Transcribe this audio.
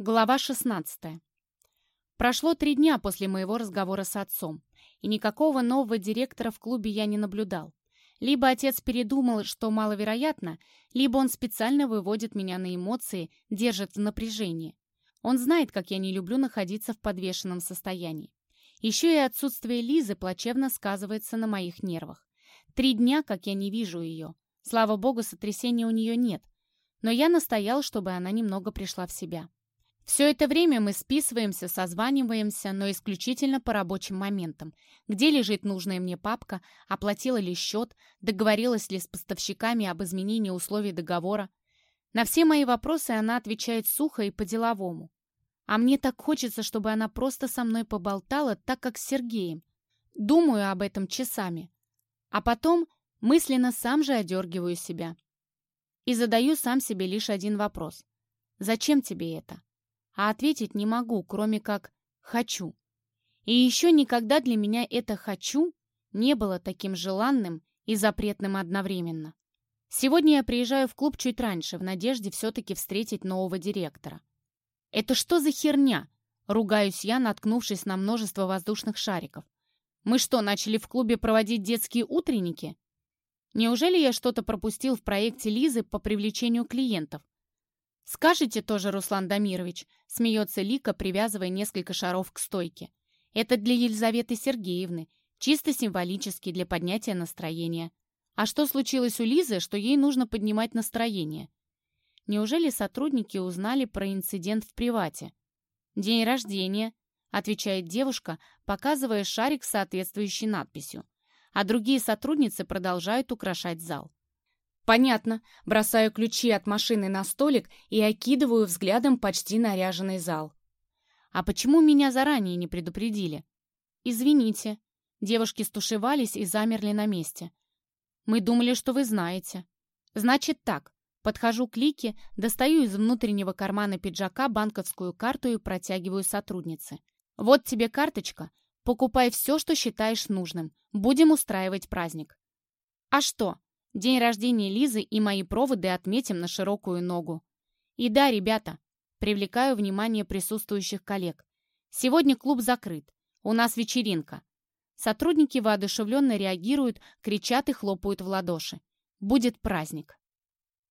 Глава 16. Прошло три дня после моего разговора с отцом, и никакого нового директора в клубе я не наблюдал. Либо отец передумал, что маловероятно, либо он специально выводит меня на эмоции, держит в напряжении. Он знает, как я не люблю находиться в подвешенном состоянии. Еще и отсутствие Лизы плачевно сказывается на моих нервах. Три дня, как я не вижу ее. Слава богу, сотрясения у нее нет. Но я настоял, чтобы она немного пришла в себя. Все это время мы списываемся, созваниваемся, но исключительно по рабочим моментам. Где лежит нужная мне папка, оплатила ли счет, договорилась ли с поставщиками об изменении условий договора. На все мои вопросы она отвечает сухо и по-деловому. А мне так хочется, чтобы она просто со мной поболтала, так как с Сергеем. Думаю об этом часами. А потом мысленно сам же одергиваю себя. И задаю сам себе лишь один вопрос. Зачем тебе это? А ответить не могу, кроме как «хочу». И еще никогда для меня это «хочу» не было таким желанным и запретным одновременно. Сегодня я приезжаю в клуб чуть раньше, в надежде все-таки встретить нового директора. «Это что за херня?» — ругаюсь я, наткнувшись на множество воздушных шариков. «Мы что, начали в клубе проводить детские утренники?» Неужели я что-то пропустил в проекте Лизы по привлечению клиентов? «Скажите тоже, Руслан Дамирович», — смеется Лика, привязывая несколько шаров к стойке. «Это для Елизаветы Сергеевны, чисто символически для поднятия настроения. А что случилось у Лизы, что ей нужно поднимать настроение?» Неужели сотрудники узнали про инцидент в привате? «День рождения», — отвечает девушка, показывая шарик с соответствующей надписью. А другие сотрудницы продолжают украшать зал. Понятно. Бросаю ключи от машины на столик и окидываю взглядом почти наряженный зал. А почему меня заранее не предупредили? Извините. Девушки стушевались и замерли на месте. Мы думали, что вы знаете. Значит так. Подхожу к Лике, достаю из внутреннего кармана пиджака банковскую карту и протягиваю сотруднице. Вот тебе карточка. Покупай все, что считаешь нужным. Будем устраивать праздник. А что? День рождения Лизы и мои проводы отметим на широкую ногу. И да, ребята, привлекаю внимание присутствующих коллег. Сегодня клуб закрыт. У нас вечеринка. Сотрудники воодушевленно реагируют, кричат и хлопают в ладоши. Будет праздник.